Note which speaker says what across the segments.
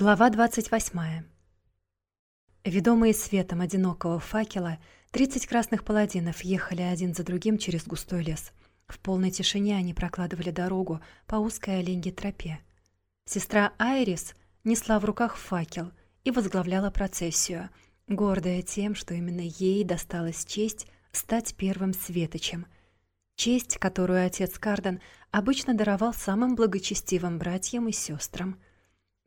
Speaker 1: Глава 28. Ведомые светом одинокого факела, 30 красных паладинов ехали один за другим через густой лес. В полной тишине они прокладывали дорогу по узкой оленьей тропе. Сестра Айрис несла в руках факел и возглавляла процессию, гордая тем, что именно ей досталась честь стать первым светочем. Честь, которую отец Карден обычно даровал самым благочестивым братьям и сестрам.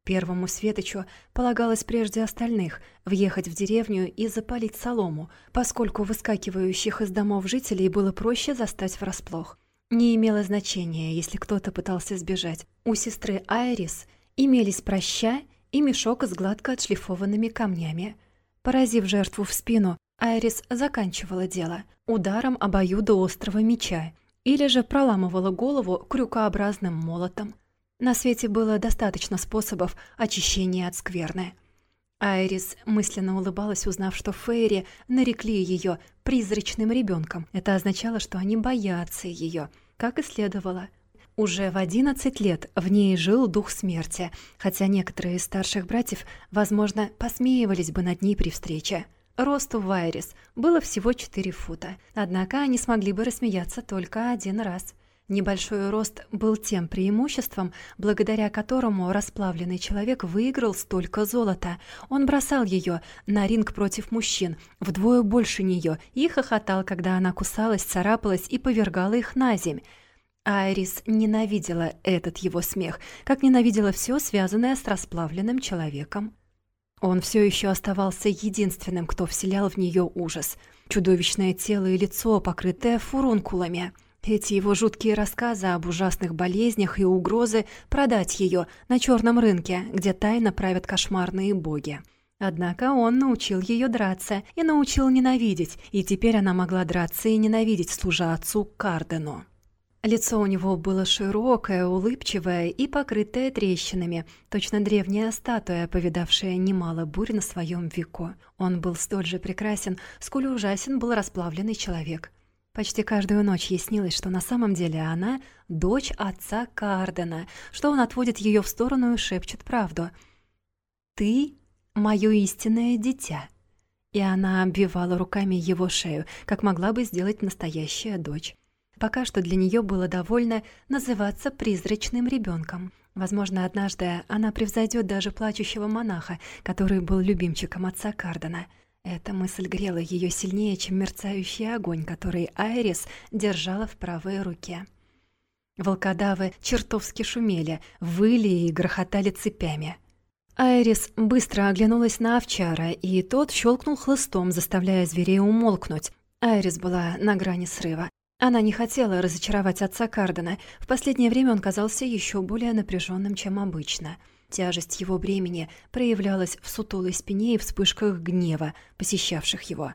Speaker 1: Первому Светочу полагалось прежде остальных въехать в деревню и запалить солому, поскольку выскакивающих из домов жителей было проще застать врасплох. Не имело значения, если кто-то пытался сбежать. У сестры Айрис имелись проща и мешок с гладко отшлифованными камнями. Поразив жертву в спину, Айрис заканчивала дело ударом обоюдоострого меча или же проламывала голову крюкообразным молотом. На свете было достаточно способов очищения от скверны. Айрис мысленно улыбалась, узнав, что Фейри нарекли ее призрачным ребенком. Это означало, что они боятся ее, как и следовало. Уже в 11 лет в ней жил дух смерти, хотя некоторые из старших братьев, возможно, посмеивались бы над ней при встрече. Росту Айрис было всего 4 фута, однако они смогли бы рассмеяться только один раз – Небольшой рост был тем преимуществом, благодаря которому расплавленный человек выиграл столько золота. Он бросал ее на ринг против мужчин, вдвое больше нее, и хохотал, когда она кусалась, царапалась и повергала их на земь. Айрис ненавидела этот его смех, как ненавидела все, связанное с расплавленным человеком. Он все еще оставался единственным, кто вселял в нее ужас. Чудовищное тело и лицо, покрытое фурункулами — эти его жуткие рассказы об ужасных болезнях и угрозы продать ее на черном рынке, где тайно правят кошмарные боги. Однако он научил ее драться и научил ненавидеть, и теперь она могла драться и ненавидеть, служа отцу Кардену. Лицо у него было широкое, улыбчивое и покрытое трещинами, точно древняя статуя, повидавшая немало бурь на своем веку. Он был столь же прекрасен, сколь ужасен был расплавленный человек. Почти каждую ночь ей снилось, что на самом деле она — дочь отца Кардена, что он отводит ее в сторону и шепчет правду. «Ты — мое истинное дитя». И она обвивала руками его шею, как могла бы сделать настоящая дочь. Пока что для нее было довольно называться призрачным ребенком. Возможно, однажды она превзойдет даже плачущего монаха, который был любимчиком отца Кардена — эта мысль грела ее сильнее, чем мерцающий огонь, который Айрис держала в правой руке. Волкодавы чертовски шумели, выли и грохотали цепями. Айрис быстро оглянулась на овчара, и тот щелкнул хлыстом, заставляя зверей умолкнуть. Айрис была на грани срыва. Она не хотела разочаровать отца Кардена. В последнее время он казался еще более напряженным, чем обычно — Тяжесть его бремени проявлялась в сутулой спине и вспышках гнева, посещавших его.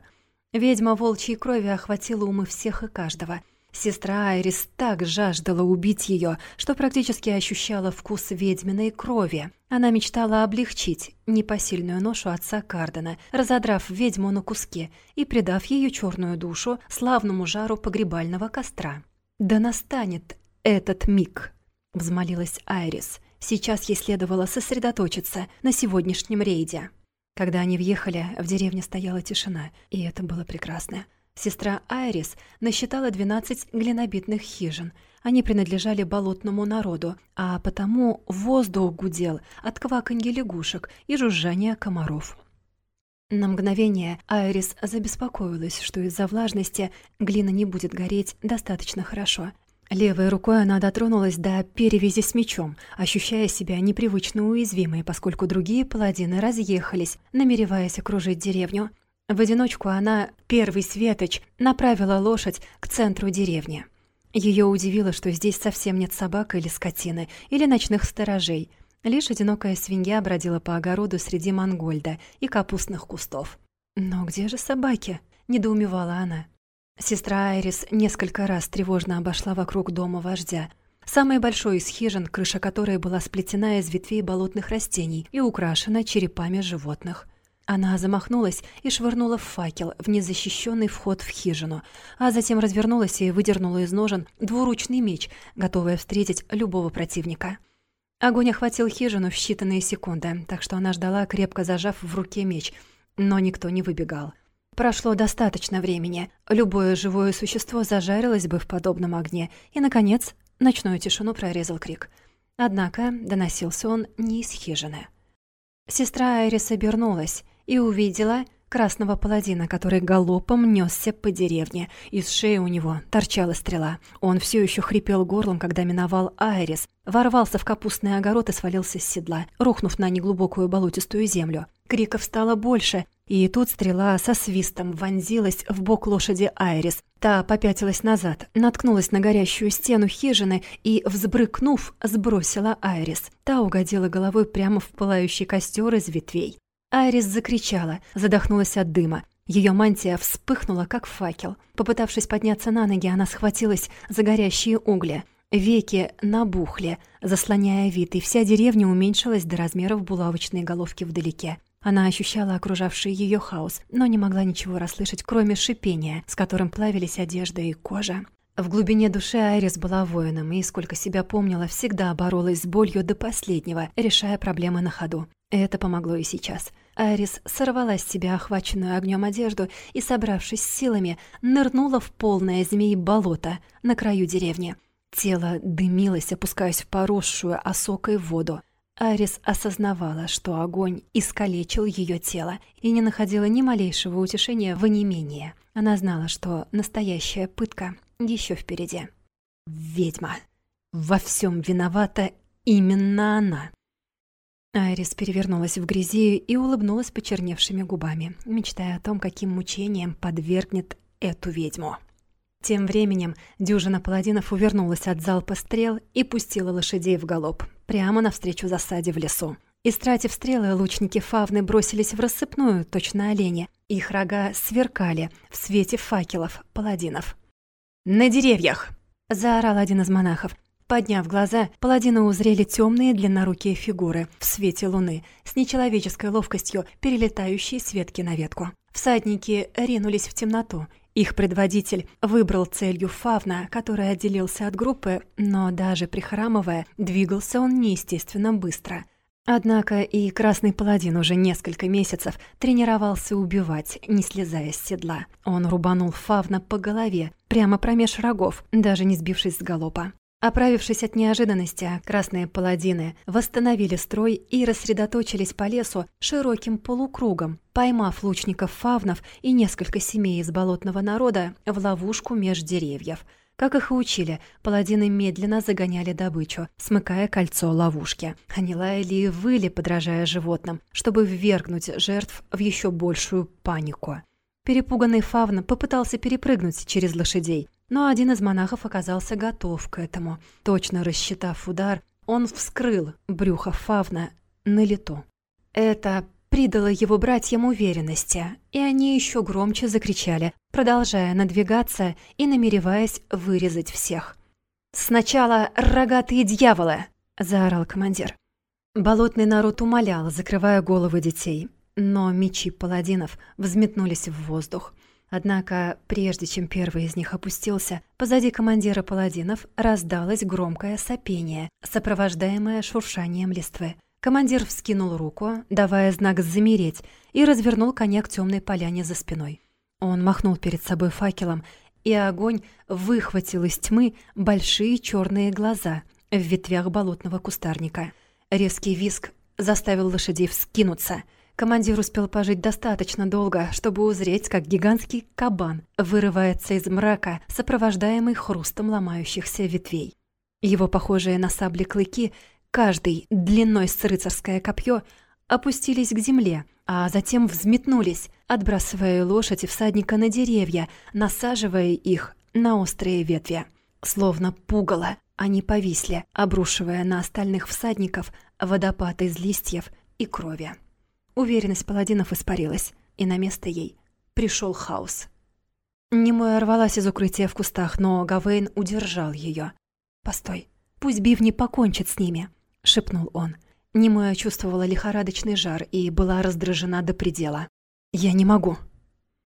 Speaker 1: Ведьма волчьей крови охватила умы всех и каждого. Сестра Айрис так жаждала убить ее, что практически ощущала вкус ведьминой крови. Она мечтала облегчить непосильную ношу отца Кардена, разодрав ведьму на куски и предав ее черную душу славному жару погребального костра. «Да настанет этот миг!» — взмолилась Айрис — Сейчас ей следовало сосредоточиться на сегодняшнем рейде. Когда они въехали, в деревне стояла тишина, и это было прекрасно. Сестра Айрис насчитала 12 глинобитных хижин. Они принадлежали болотному народу, а потому воздух гудел от кваканья лягушек и жужжания комаров. На мгновение Айрис забеспокоилась, что из-за влажности глина не будет гореть достаточно хорошо, Левой рукой она дотронулась до перевязи с мечом, ощущая себя непривычно уязвимой, поскольку другие паладины разъехались, намереваясь окружить деревню. В одиночку она, первый светоч, направила лошадь к центру деревни. Ее удивило, что здесь совсем нет собак или скотины, или ночных сторожей. Лишь одинокая свинья бродила по огороду среди мангольда и капустных кустов. «Но где же собаки?» — недоумевала она. Сестра Айрис несколько раз тревожно обошла вокруг дома вождя. Самый большой из хижин, крыша которой была сплетена из ветвей болотных растений и украшена черепами животных. Она замахнулась и швырнула в факел в незащищенный вход в хижину, а затем развернулась и выдернула из ножен двуручный меч, готовая встретить любого противника. Огонь охватил хижину в считанные секунды, так что она ждала, крепко зажав в руке меч, но никто не выбегал. Прошло достаточно времени. Любое живое существо зажарилось бы в подобном огне, и, наконец, ночную тишину прорезал крик. Однако доносился он не из хижины. Сестра Айрис обернулась и увидела красного паладина, который галопом несся по деревне. Из шеи у него торчала стрела. Он все еще хрипел горлом, когда миновал Айрис, ворвался в капустный огород и свалился с седла, рухнув на неглубокую болотистую землю. Криков стало больше, и тут стрела со свистом вонзилась в бок лошади Айрис. Та попятилась назад, наткнулась на горящую стену хижины и, взбрыкнув, сбросила Айрис. Та угодила головой прямо в пылающий костер из ветвей. Айрис закричала, задохнулась от дыма. Ее мантия вспыхнула, как факел. Попытавшись подняться на ноги, она схватилась за горящие угли. Веки набухли, заслоняя вид, и вся деревня уменьшилась до размеров булавочной головки вдалеке. Она ощущала окружавший ее хаос, но не могла ничего расслышать, кроме шипения, с которым плавились одежда и кожа. В глубине души Айрис была воином и, сколько себя помнила, всегда боролась с болью до последнего, решая проблемы на ходу. Это помогло и сейчас. Айрис сорвала с себя охваченную огнем одежду и, собравшись с силами, нырнула в полное змей болото на краю деревни. Тело дымилось, опускаясь в поросшую осокой воду. Арис осознавала, что огонь искалечил ее тело и не находила ни малейшего утешения в онемении. Она знала, что настоящая пытка еще впереди. Ведьма. Во всем виновата именно она. Айрис перевернулась в грязи и улыбнулась почерневшими губами, мечтая о том, каким мучением подвергнет эту ведьму. Тем временем дюжина паладинов увернулась от залпа стрел и пустила лошадей в галоп, прямо навстречу засаде в лесу. Истратив стрелы, лучники фавны бросились в рассыпную, точно олени. Их рога сверкали в свете факелов паладинов. «На деревьях!» — заорал один из монахов. Подняв глаза, паладины узрели темные длиннорукие фигуры в свете луны с нечеловеческой ловкостью, перелетающие с ветки на ветку. Всадники ринулись в темноту. Их предводитель выбрал целью Фавна, который отделился от группы, но даже прихрамывая, двигался он неестественно быстро. Однако и Красный Паладин уже несколько месяцев тренировался убивать, не слезая с седла. Он рубанул Фавна по голове, прямо промеж рогов, даже не сбившись с галопа. Оправившись от неожиданности, красные паладины восстановили строй и рассредоточились по лесу широким полукругом, поймав лучников фавнов и несколько семей из болотного народа в ловушку меж деревьев. Как их и учили, паладины медленно загоняли добычу, смыкая кольцо ловушки. Они лаяли и выли, подражая животным, чтобы ввергнуть жертв в еще большую панику. Перепуганный фавн попытался перепрыгнуть через лошадей, но один из монахов оказался готов к этому. Точно рассчитав удар, он вскрыл брюхо фавна на лету. Это придало его братьям уверенности, и они еще громче закричали, продолжая надвигаться и намереваясь вырезать всех. «Сначала рогатые дьяволы!» — заорал командир. Болотный народ умолял, закрывая головы детей, но мечи паладинов взметнулись в воздух. Однако, прежде чем первый из них опустился, позади командира паладинов раздалось громкое сопение, сопровождаемое шуршанием листвы. Командир вскинул руку, давая знак «замереть», и развернул коня к темной поляне за спиной. Он махнул перед собой факелом, и огонь выхватил из тьмы большие черные глаза в ветвях болотного кустарника. Резкий виск заставил лошадей вскинуться — Командир успел пожить достаточно долго, чтобы узреть, как гигантский кабан вырывается из мрака, сопровождаемый хрустом ломающихся ветвей. Его похожие на сабли клыки, каждый длиной с рыцарское копье, опустились к земле, а затем взметнулись, отбрасывая лошадь и всадника на деревья, насаживая их на острые ветви. Словно пугало, они повисли, обрушивая на остальных всадников водопад из листьев и крови. Уверенность паладинов испарилась, и на место ей пришел хаос. Немоя рвалась из укрытия в кустах, но Гавейн удержал ее. «Постой, пусть бивни покончит с ними», — шепнул он. Немоя чувствовала лихорадочный жар и была раздражена до предела. «Я не могу»,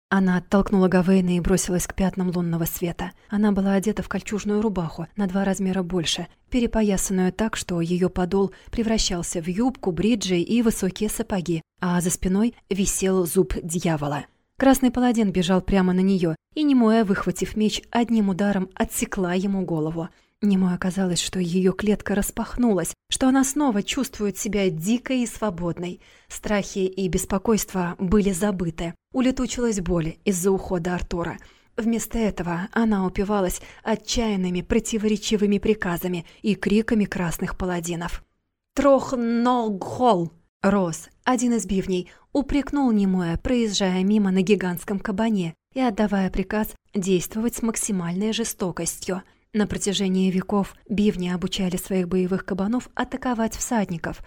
Speaker 1: Она оттолкнула Гавейна и бросилась к пятнам лунного света. Она была одета в кольчужную рубаху на два размера больше, перепоясанную так, что ее подол превращался в юбку, бриджи и высокие сапоги, а за спиной висел зуб дьявола. Красный паладин бежал прямо на нее, и Немоя, выхватив меч, одним ударом отсекла ему голову. Немой оказалось, что ее клетка распахнулась, что она снова чувствует себя дикой и свободной. Страхи и беспокойство были забыты. Улетучилась боль из-за ухода Артура. Вместо этого она упивалась отчаянными противоречивыми приказами и криками красных паладинов. «Трохногхол!» Рос, один из бивней, упрекнул Немоя, проезжая мимо на гигантском кабане и отдавая приказ действовать с максимальной жестокостью – на протяжении веков бивни обучали своих боевых кабанов атаковать всадников.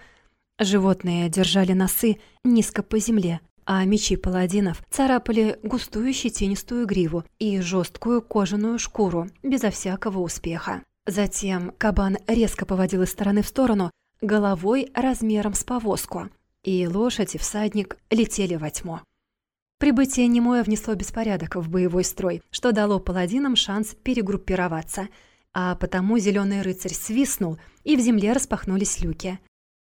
Speaker 1: Животные держали носы низко по земле, а мечи паладинов царапали густую щетинистую гриву и жесткую кожаную шкуру безо всякого успеха. Затем кабан резко поводил из стороны в сторону головой размером с повозку, и лошадь и всадник летели во тьму. Прибытие Немоя внесло беспорядок в боевой строй, что дало паладинам шанс перегруппироваться, а потому зеленый рыцарь свистнул, и в земле распахнулись люки.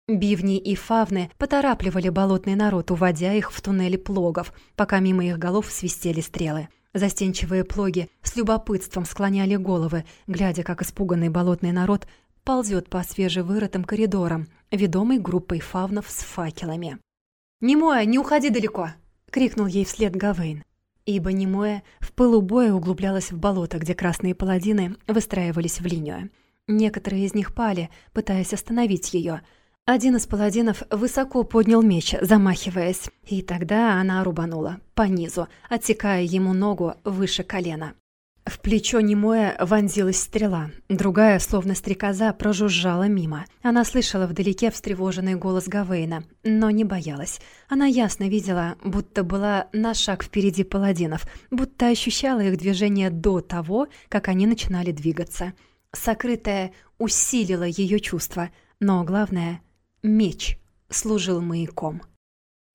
Speaker 1: Бивни и фавны поторапливали болотный народ, уводя их в туннели плогов, пока мимо их голов свистели стрелы. Застенчивые плоги с любопытством склоняли головы, глядя, как испуганный болотный народ ползет по свежевырытым коридорам, ведомый группой фавнов с факелами. «Немоя, не уходи далеко!» — крикнул ей вслед Гавейн. Ибо немое в пылу боя углублялось в болото, где красные паладины выстраивались в линию. Некоторые из них пали, пытаясь остановить ее. Один из паладинов высоко поднял меч, замахиваясь, и тогда она рубанула по низу, отсекая ему ногу выше колена. В плечо немое вонзилась стрела. Другая, словно стрекоза, прожужжала мимо. Она слышала вдалеке встревоженный голос Гавейна, но не боялась. Она ясно видела, будто была на шаг впереди паладинов, будто ощущала их движение до того, как они начинали двигаться. Сокрытое усилило ее чувства, но главное — меч служил маяком.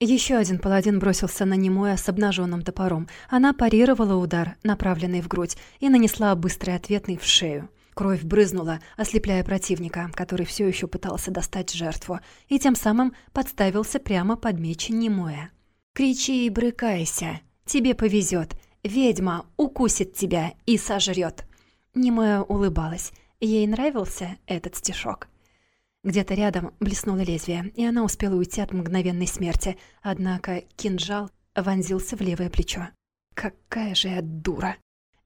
Speaker 1: Еще один паладин бросился на Немоя с обнаженным топором. Она парировала удар, направленный в грудь, и нанесла быстрый ответный в шею. Кровь брызнула, ослепляя противника, который все еще пытался достать жертву, и тем самым подставился прямо под меч Немоя. «Кричи и брыкайся! Тебе повезет! Ведьма укусит тебя и сожрет!» Немоя улыбалась. Ей нравился этот стишок. Где-то рядом блеснуло лезвие, и она успела уйти от мгновенной смерти, однако кинжал вонзился в левое плечо. Какая же я дура!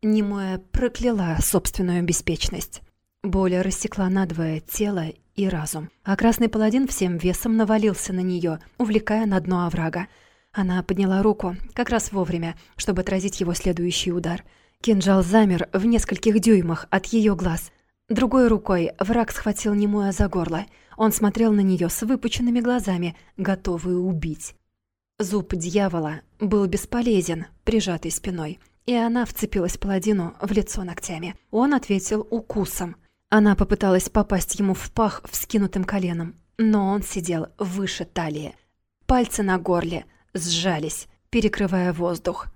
Speaker 1: Немоя прокляла собственную беспечность. Боль рассекла надвое тело и разум, а красный паладин всем весом навалился на нее, увлекая на дно оврага. Она подняла руку как раз вовремя, чтобы отразить его следующий удар. Кинжал замер в нескольких дюймах от ее глаз, Другой рукой враг схватил Немоя за горло. Он смотрел на нее с выпученными глазами, готовый убить. Зуб дьявола был бесполезен, прижатый спиной, и она вцепилась паладину в лицо ногтями. Он ответил укусом. Она попыталась попасть ему в пах вскинутым коленом, но он сидел выше талии. Пальцы на горле сжались, перекрывая воздух.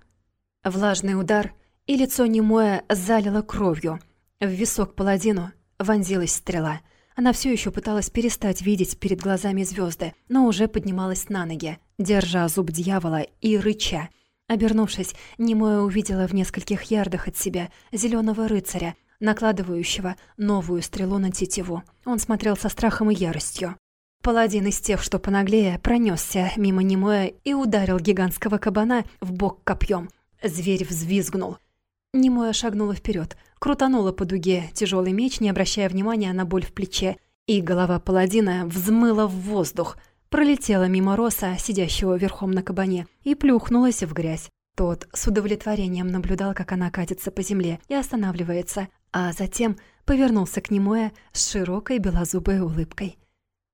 Speaker 1: Влажный удар, и лицо Немоя залило кровью — в висок паладину вонзилась стрела. Она все еще пыталась перестать видеть перед глазами звезды, но уже поднималась на ноги, держа зуб дьявола и рыча. Обернувшись, Немоя увидела в нескольких ярдах от себя зеленого рыцаря, накладывающего новую стрелу на тетиву. Он смотрел со страхом и яростью. Паладин из тех, что понаглее, пронесся мимо Немоя и ударил гигантского кабана в бок копьем. Зверь взвизгнул. Немоя шагнула вперед, крутанула по дуге тяжелый меч, не обращая внимания на боль в плече, и голова паладина взмыла в воздух, пролетела мимо Роса, сидящего верхом на кабане, и плюхнулась в грязь. Тот с удовлетворением наблюдал, как она катится по земле и останавливается, а затем повернулся к Немоя с широкой белозубой улыбкой.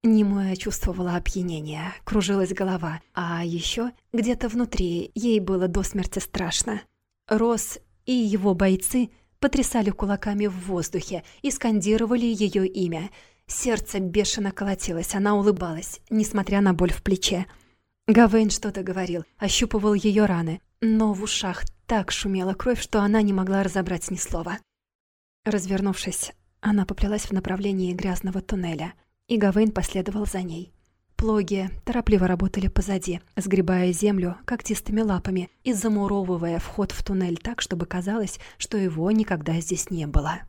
Speaker 1: Немоя чувствовала опьянение, кружилась голова, а еще где-то внутри ей было до смерти страшно. Рос и его бойцы — потрясали кулаками в воздухе и скандировали ее имя. Сердце бешено колотилось, она улыбалась, несмотря на боль в плече. Гавейн что-то говорил, ощупывал ее раны. но в ушах так шумела кровь, что она не могла разобрать ни слова. Развернувшись, она поплелась в направлении грязного туннеля, и Гавейн последовал за ней. Плоги торопливо работали позади, сгребая землю когтистыми лапами и замуровывая вход в туннель так, чтобы казалось, что его никогда здесь не было.